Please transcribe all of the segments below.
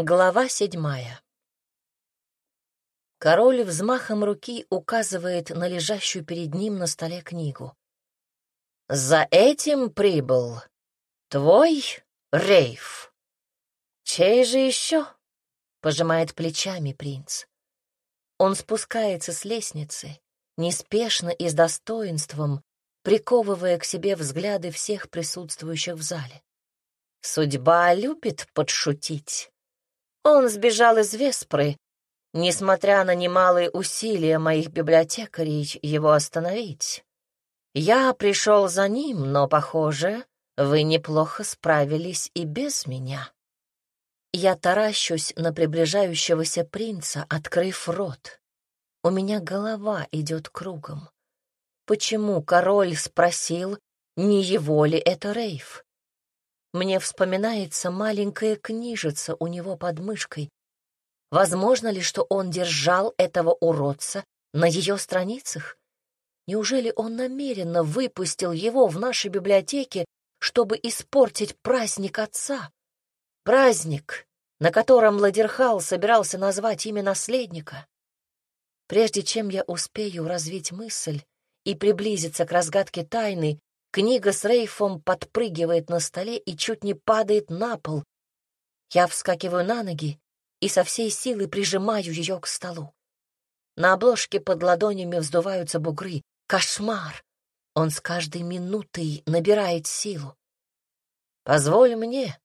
Глава седьмая. Король взмахом руки указывает на лежащую перед ним на столе книгу. «За этим прибыл твой Рейф. Чей же еще?» — пожимает плечами принц. Он спускается с лестницы, неспешно и с достоинством, приковывая к себе взгляды всех присутствующих в зале. Судьба любит подшутить. Он сбежал из Веспры, несмотря на немалые усилия моих библиотекарей его остановить. Я пришел за ним, но, похоже, вы неплохо справились и без меня. Я таращусь на приближающегося принца, открыв рот. У меня голова идет кругом. Почему король спросил, не его ли это Рейф? Мне вспоминается маленькая книжица у него под мышкой. Возможно ли, что он держал этого уродца на ее страницах? Неужели он намеренно выпустил его в нашей библиотеке, чтобы испортить праздник отца? Праздник, на котором Ладерхал собирался назвать имя наследника. Прежде чем я успею развить мысль и приблизиться к разгадке тайны, Книга с Рейфом подпрыгивает на столе и чуть не падает на пол. Я вскакиваю на ноги и со всей силы прижимаю ее к столу. На обложке под ладонями вздуваются бугры. Кошмар! Он с каждой минутой набирает силу. «Позволь мне».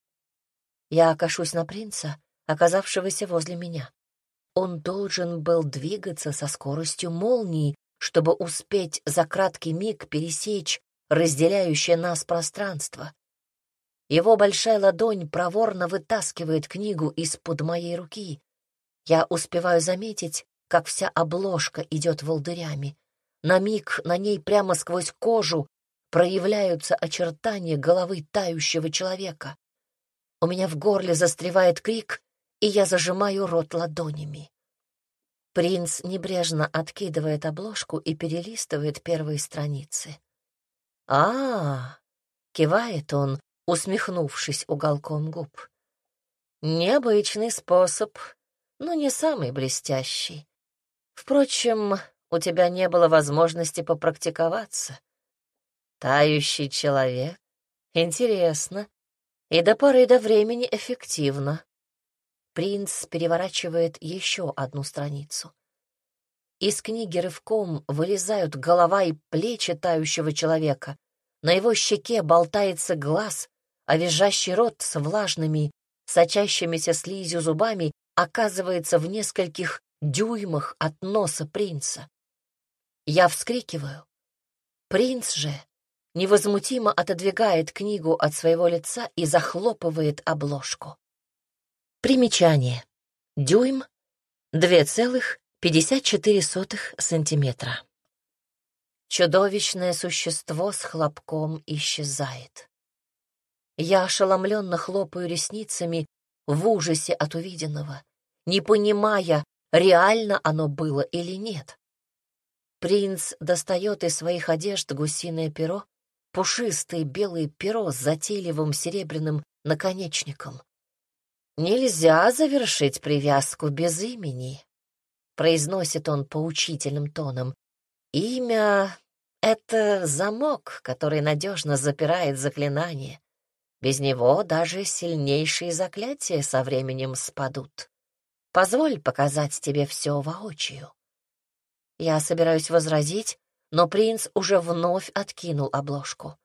Я окашусь на принца, оказавшегося возле меня. Он должен был двигаться со скоростью молнии, чтобы успеть за краткий миг пересечь разделяющее нас пространство. Его большая ладонь проворно вытаскивает книгу из-под моей руки. Я успеваю заметить, как вся обложка идет волдырями. На миг на ней прямо сквозь кожу проявляются очертания головы тающего человека. У меня в горле застревает крик, и я зажимаю рот ладонями. Принц небрежно откидывает обложку и перелистывает первые страницы. А, кивает он, усмехнувшись уголком губ. Необычный способ, но не самый блестящий. Впрочем, у тебя не было возможности попрактиковаться. Тающий человек. Интересно. И до поры до времени эффективно. Принц переворачивает еще одну страницу. Из книги рывком вылезают голова и плечи тающего человека. На его щеке болтается глаз, а визжащий рот с влажными, сочащимися слизью зубами оказывается в нескольких дюймах от носа принца. Я вскрикиваю. Принц же невозмутимо отодвигает книгу от своего лица и захлопывает обложку. Примечание. Дюйм — две целых 54 сантиметра. Чудовищное существо с хлопком исчезает. Я ошеломленно хлопаю ресницами в ужасе от увиденного, не понимая, реально оно было или нет. Принц достает из своих одежд гусиное перо, пушистое белое перо с затейливым серебряным наконечником. Нельзя завершить привязку без имени, произносит он поучительным тоном. Имя — это замок, который надежно запирает заклинание. Без него даже сильнейшие заклятия со временем спадут. Позволь показать тебе все воочию. Я собираюсь возразить, но принц уже вновь откинул обложку.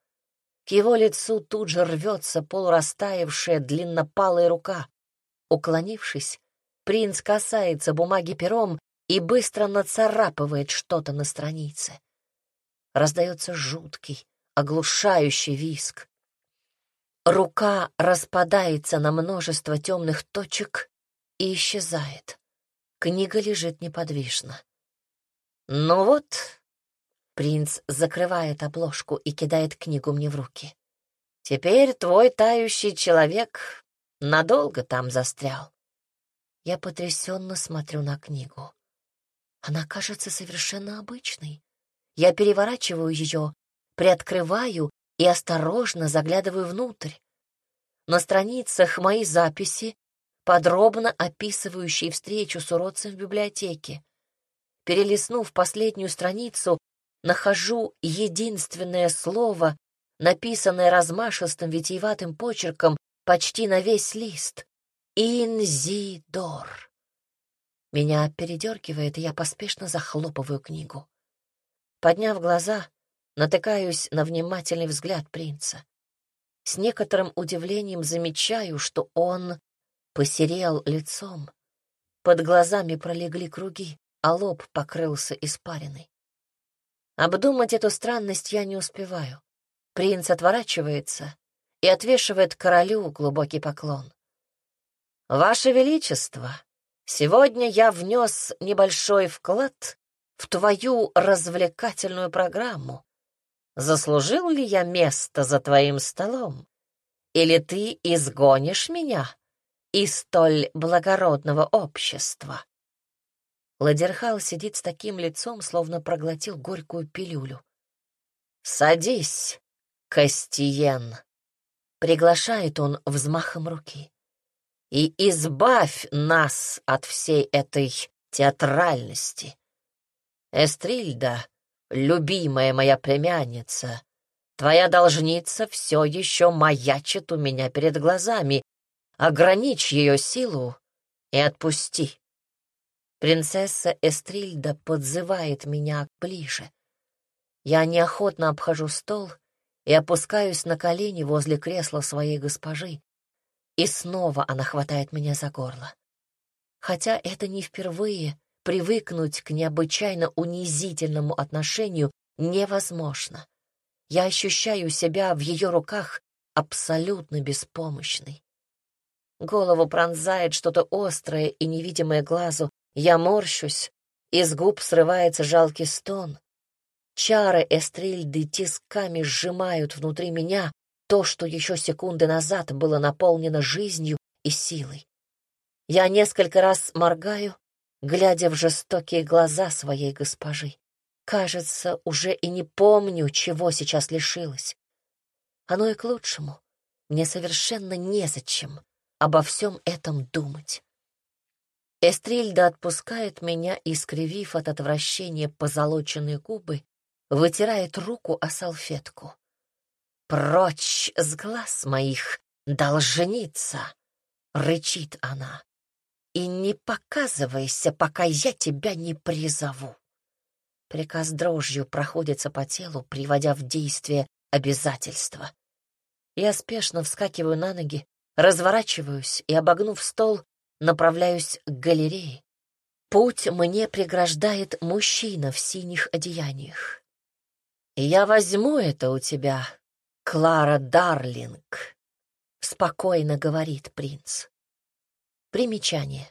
К его лицу тут же рвется полурастаявшая длиннопалая рука. Уклонившись, Принц касается бумаги пером и быстро нацарапывает что-то на странице. Раздается жуткий, оглушающий виск. Рука распадается на множество темных точек и исчезает. Книга лежит неподвижно. «Ну вот», — принц закрывает обложку и кидает книгу мне в руки. «Теперь твой тающий человек надолго там застрял. Я потрясенно смотрю на книгу. Она кажется совершенно обычной. Я переворачиваю ее, приоткрываю и осторожно заглядываю внутрь. На страницах мои записи, подробно описывающий встречу с уродцем в библиотеке. Перелистнув последнюю страницу, нахожу единственное слово, написанное размашистым витиеватым почерком почти на весь лист. «Инзидор». Меня передергивает, и я поспешно захлопываю книгу. Подняв глаза, натыкаюсь на внимательный взгляд принца. С некоторым удивлением замечаю, что он посерел лицом. Под глазами пролегли круги, а лоб покрылся испариной. Обдумать эту странность я не успеваю. Принц отворачивается и отвешивает королю глубокий поклон. «Ваше Величество, сегодня я внес небольшой вклад в твою развлекательную программу. Заслужил ли я место за твоим столом? Или ты изгонишь меня из столь благородного общества?» Ладерхал сидит с таким лицом, словно проглотил горькую пилюлю. «Садись, Кастиен!» — приглашает он взмахом руки. «И избавь нас от всей этой театральности. Эстрильда, любимая моя племянница, твоя должница все еще маячит у меня перед глазами. Ограничь ее силу и отпусти». Принцесса Эстрильда подзывает меня ближе. Я неохотно обхожу стол и опускаюсь на колени возле кресла своей госпожи. И снова она хватает меня за горло. Хотя это не впервые, привыкнуть к необычайно унизительному отношению невозможно. Я ощущаю себя в ее руках абсолютно беспомощной. Голову пронзает что-то острое и невидимое глазу, я морщусь, из губ срывается жалкий стон. Чары Эстрильды тисками сжимают внутри меня то, что еще секунды назад было наполнено жизнью и силой. Я несколько раз моргаю, глядя в жестокие глаза своей госпожи. Кажется, уже и не помню, чего сейчас лишилась. Оно и к лучшему. Мне совершенно незачем обо всем этом думать. Эстрильда отпускает меня и, скривив от отвращения позолоченные губы, вытирает руку о салфетку. «Прочь с глаз моих, должница!» — рычит она. «И не показывайся, пока я тебя не призову!» Приказ дрожью проходится по телу, приводя в действие обязательства. Я спешно вскакиваю на ноги, разворачиваюсь и, обогнув стол, направляюсь к галерее. Путь мне преграждает мужчина в синих одеяниях. «Я возьму это у тебя, Клара Дарлинг», — спокойно говорит принц. Примечание.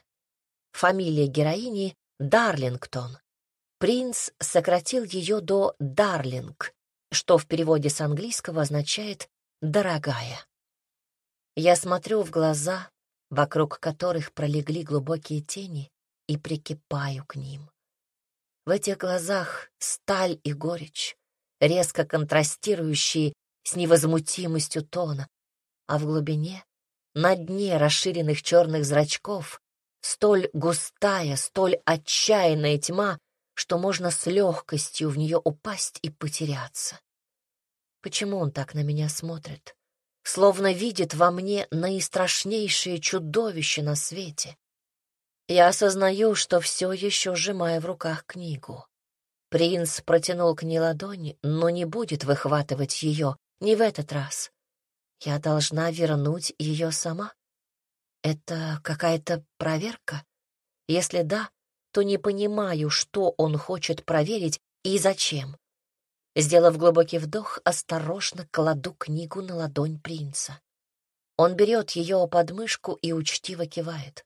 Фамилия героини — Дарлингтон. Принц сократил ее до Дарлинг, что в переводе с английского означает «дорогая». Я смотрю в глаза, вокруг которых пролегли глубокие тени, и прикипаю к ним. В этих глазах сталь и горечь, резко контрастирующие с невозмутимостью тона, а в глубине, на дне расширенных черных зрачков, столь густая, столь отчаянная тьма, что можно с легкостью в нее упасть и потеряться. Почему он так на меня смотрит? словно видит во мне наистрашнейшее чудовище на свете. Я осознаю, что все еще сжимаю в руках книгу. Принц протянул к ней ладони, но не будет выхватывать ее, не в этот раз. Я должна вернуть ее сама. Это какая-то проверка? Если да, то не понимаю, что он хочет проверить и зачем. Сделав глубокий вдох, осторожно кладу книгу на ладонь принца. Он берет ее под мышку и учтиво кивает.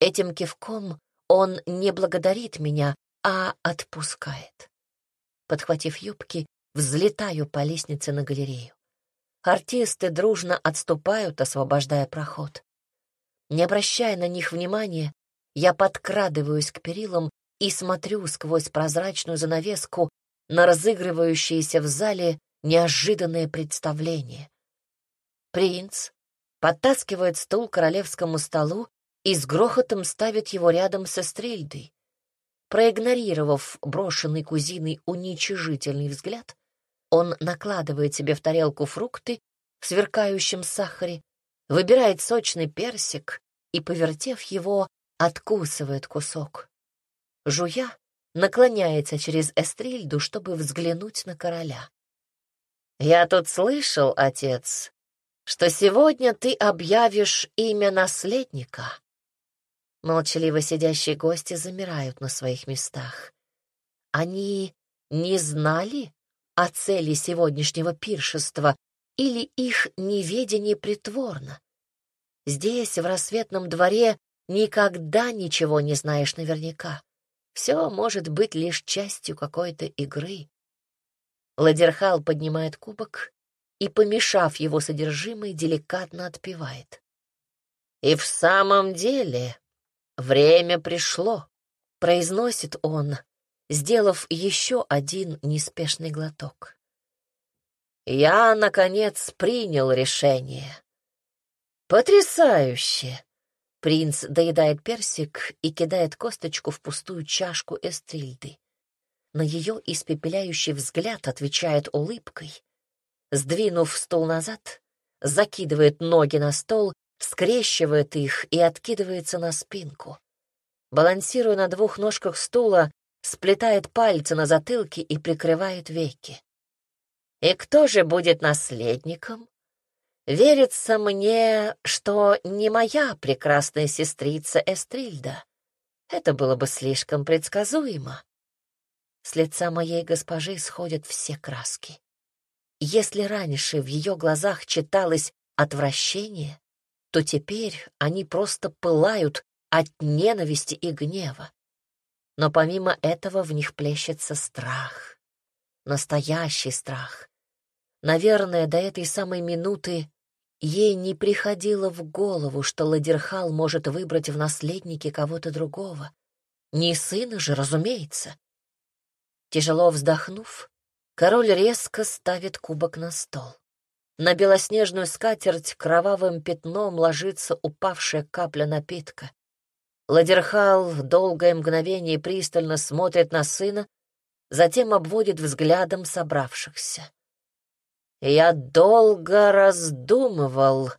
Этим кивком он не благодарит меня, а отпускает. Подхватив юбки, взлетаю по лестнице на галерею. Артисты дружно отступают, освобождая проход. Не обращая на них внимания, я подкрадываюсь к перилам и смотрю сквозь прозрачную занавеску на разыгрывающееся в зале неожиданное представление. Принц подтаскивает стул к королевскому столу и с грохотом ставит его рядом со стрельдой. Проигнорировав брошенный кузиной уничижительный взгляд, он накладывает себе в тарелку фрукты в сверкающем сахаре, выбирает сочный персик и, повертев его, откусывает кусок. Жуя, наклоняется через эстрильду, чтобы взглянуть на короля. «Я тут слышал, отец, что сегодня ты объявишь имя наследника». Молчаливо сидящие гости замирают на своих местах. Они не знали о цели сегодняшнего пиршества или их неведение притворно? Здесь, в рассветном дворе, никогда ничего не знаешь наверняка. Все может быть лишь частью какой-то игры. Ладерхал поднимает кубок и, помешав его содержимое, деликатно отпивает. «И в самом деле время пришло», — произносит он, сделав еще один неспешный глоток. «Я, наконец, принял решение». «Потрясающе!» Принц доедает персик и кидает косточку в пустую чашку Эстрильды. На ее испепеляющий взгляд отвечает улыбкой. Сдвинув стул назад, закидывает ноги на стол, скрещивает их и откидывается на спинку. Балансируя на двух ножках стула, сплетает пальцы на затылке и прикрывает веки. «И кто же будет наследником?» Верится мне, что не моя прекрасная сестрица Эстрильда. Это было бы слишком предсказуемо. С лица моей госпожи сходят все краски. Если раньше в ее глазах читалось отвращение, то теперь они просто пылают от ненависти и гнева. Но помимо этого в них плещется страх. Настоящий страх. Наверное, до этой самой минуты Ей не приходило в голову, что Ладерхал может выбрать в наследнике кого-то другого. Не сына же, разумеется. Тяжело вздохнув, король резко ставит кубок на стол. На белоснежную скатерть кровавым пятном ложится упавшая капля напитка. Ладерхал долгое мгновение пристально смотрит на сына, затем обводит взглядом собравшихся. Я долго раздумывал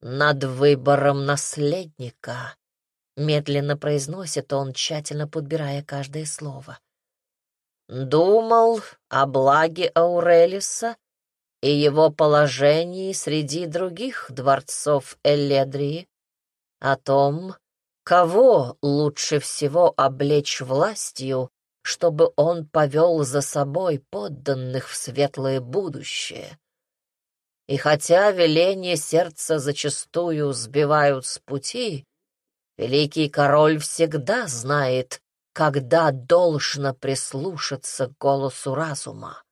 над выбором наследника, медленно произносит он, тщательно подбирая каждое слово. Думал о благе Аурелиса и его положении среди других дворцов Эледрии, о том, кого лучше всего облечь властью, чтобы он повел за собой подданных в светлое будущее. И хотя веления сердца зачастую сбивают с пути, великий король всегда знает, когда должно прислушаться к голосу разума.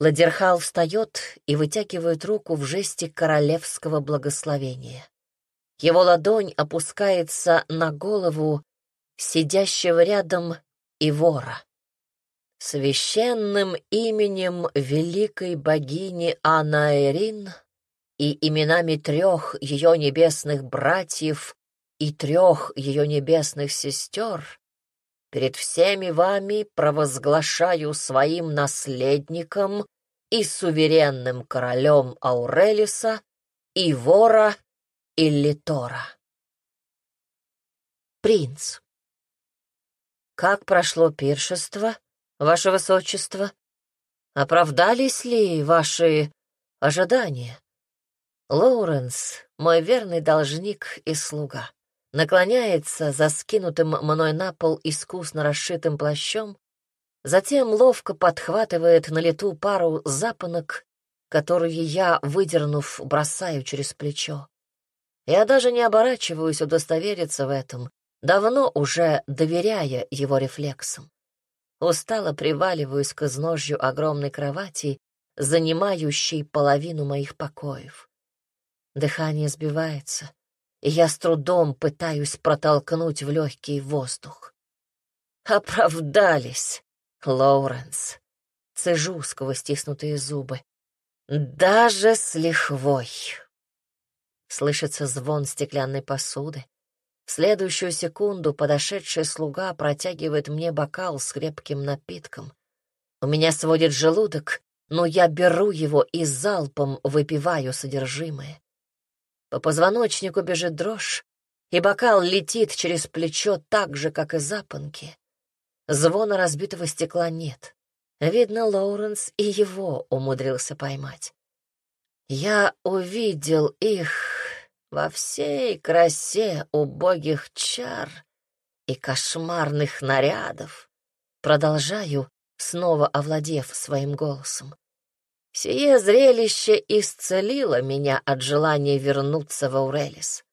Ладерхал встает и вытягивает руку в жесте королевского благословения. Его ладонь опускается на голову сидящего рядом Ивора. Священным именем великой богини Анаэрин и именами трех ее небесных братьев и трех ее небесных сестер, перед всеми вами провозглашаю своим наследником и суверенным королем Аурелиса и вора Иллитора. Принц. Как прошло пиршество? ваше высочество? Оправдались ли ваши ожидания? Лоуренс, мой верный должник и слуга, наклоняется за скинутым мной на пол искусно расшитым плащом, затем ловко подхватывает на лету пару запонок, которые я, выдернув, бросаю через плечо. Я даже не оборачиваюсь удостовериться в этом, давно уже доверяя его рефлексам. Устало приваливаюсь к изножью огромной кровати, занимающей половину моих покоев. Дыхание сбивается, и я с трудом пытаюсь протолкнуть в легкий воздух. Оправдались, Лоуренс. Цежу сквозь стиснутые зубы. Даже с лихвой. Слышится звон стеклянной посуды. В следующую секунду подошедший слуга протягивает мне бокал с крепким напитком. У меня сводит желудок, но я беру его и залпом выпиваю содержимое. По позвоночнику бежит дрожь, и бокал летит через плечо так же, как и запонки. Звона разбитого стекла нет. Видно, Лоуренс и его умудрился поймать. Я увидел их во всей красе убогих чар и кошмарных нарядов. Продолжаю, снова овладев своим голосом. Сие зрелище исцелило меня от желания вернуться в Аурелис.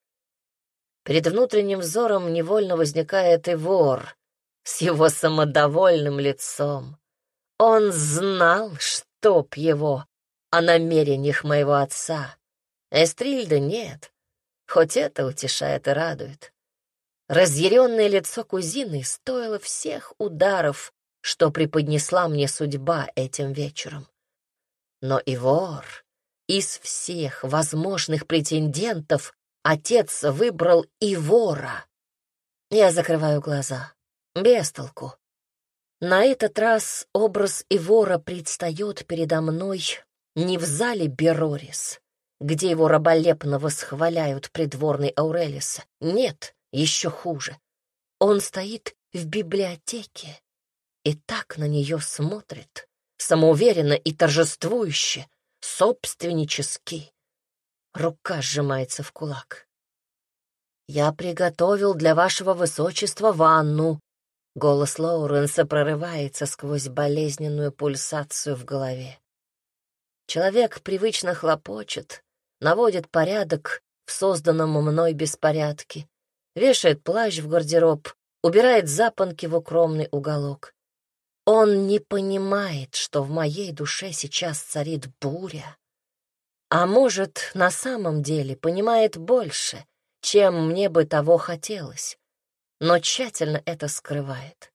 Перед внутренним взором невольно возникает и вор с его самодовольным лицом. Он знал, чтоб его, о намерениях моего отца. Эстрильда нет, хоть это утешает и радует. Разъяренное лицо кузины стоило всех ударов, что преподнесла мне судьба этим вечером. Но и вор, из всех возможных претендентов, отец выбрал и вора. Я закрываю глаза. Без толку. На этот раз образ Ивора предстает передо мной не в зале Берорис, где его раболепно восхваляют придворный Аурелиса. Нет, еще хуже. Он стоит в библиотеке и так на нее смотрит, самоуверенно и торжествующе, собственнически. Рука сжимается в кулак. «Я приготовил для вашего высочества ванну». Голос Лоуренса прорывается сквозь болезненную пульсацию в голове. Человек привычно хлопочет, наводит порядок в созданном мной беспорядке, вешает плащ в гардероб, убирает запонки в укромный уголок. Он не понимает, что в моей душе сейчас царит буря. А может, на самом деле понимает больше, чем мне бы того хотелось, но тщательно это скрывает.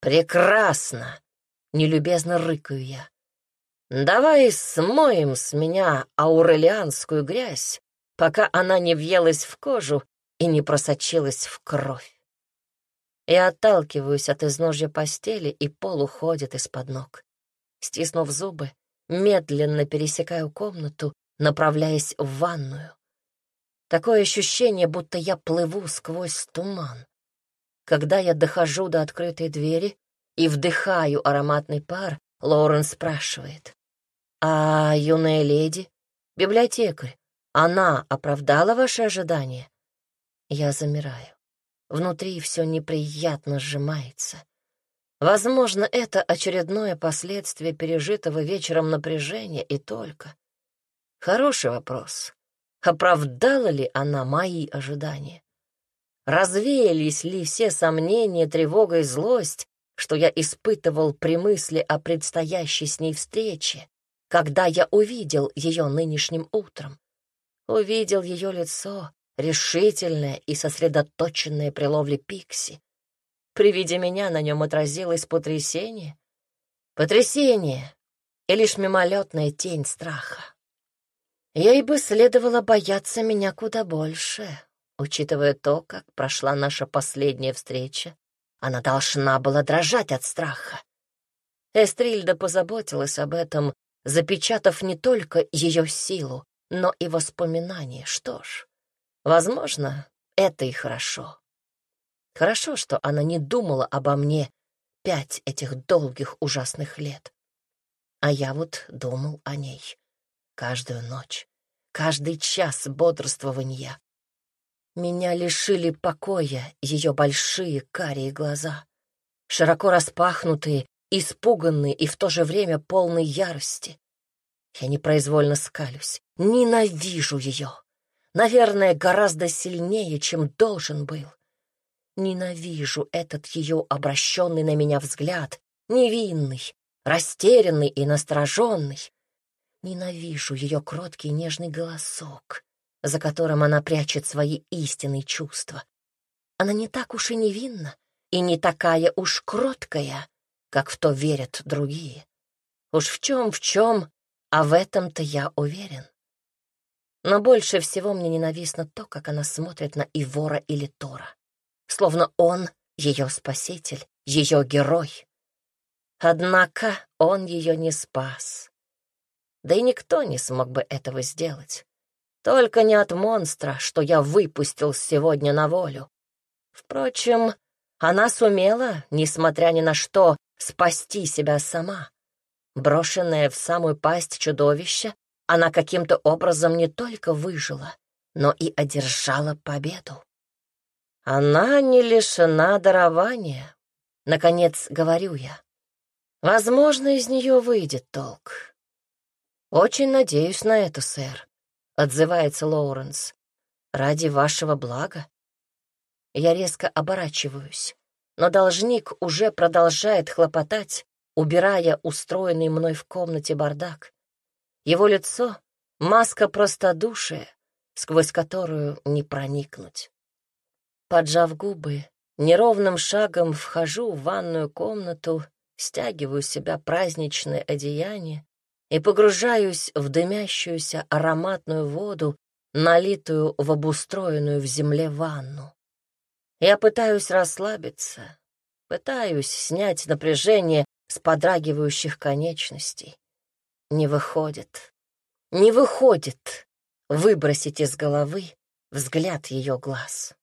«Прекрасно!» — нелюбезно рыкаю я. «Давай смоем с меня аурелианскую грязь, пока она не въелась в кожу и не просочилась в кровь». Я отталкиваюсь от изножья постели, и пол уходит из-под ног. Стиснув зубы, медленно пересекаю комнату, направляясь в ванную. Такое ощущение, будто я плыву сквозь туман. Когда я дохожу до открытой двери и вдыхаю ароматный пар, Лоурен спрашивает. «А юная леди, библиотекарь, она оправдала ваши ожидания?» Я замираю. Внутри все неприятно сжимается. Возможно, это очередное последствие пережитого вечером напряжения и только. Хороший вопрос. Оправдала ли она мои ожидания? Развеялись ли все сомнения, тревога и злость, что я испытывал при мысли о предстоящей с ней встрече, когда я увидел ее нынешним утром? Увидел ее лицо, решительное и сосредоточенное при ловле пикси. При виде меня на нем отразилось потрясение. Потрясение и лишь мимолетная тень страха. Ей бы следовало бояться меня куда больше, учитывая то, как прошла наша последняя встреча. Она должна была дрожать от страха. Эстрильда позаботилась об этом, запечатав не только ее силу, но и воспоминания. Что ж, Возможно, это и хорошо. Хорошо, что она не думала обо мне пять этих долгих ужасных лет. А я вот думал о ней каждую ночь, каждый час бодрствования. Меня лишили покоя ее большие карие глаза, широко распахнутые, испуганные и в то же время полные ярости. Я непроизвольно скалюсь, ненавижу ее. Наверное, гораздо сильнее, чем должен был. Ненавижу этот ее обращенный на меня взгляд, невинный, растерянный и настороженный. Ненавижу ее кроткий нежный голосок, за которым она прячет свои истинные чувства. Она не так уж и невинна, и не такая уж кроткая, как в то верят другие. Уж в чем, в чем, а в этом-то я уверен. Но больше всего мне ненавистно то, как она смотрит на Ивора или Тора. Словно он — ее спаситель, ее герой. Однако он ее не спас. Да и никто не смог бы этого сделать. Только не от монстра, что я выпустил сегодня на волю. Впрочем, она сумела, несмотря ни на что, спасти себя сама. Брошенная в самую пасть чудовища, она каким-то образом не только выжила, но и одержала победу. Она не лишена дарования, наконец говорю я. Возможно, из нее выйдет толк. Очень надеюсь на это, сэр, отзывается Лоуренс. Ради вашего блага. Я резко оборачиваюсь, но должник уже продолжает хлопотать, убирая устроенный мной в комнате бардак. Его лицо — маска простодушия, сквозь которую не проникнуть. Поджав губы, неровным шагом вхожу в ванную комнату, стягиваю с себя праздничное одеяние и погружаюсь в дымящуюся ароматную воду, налитую в обустроенную в земле ванну. Я пытаюсь расслабиться, пытаюсь снять напряжение с подрагивающих конечностей. Не выходит, не выходит выбросить из головы взгляд ее глаз.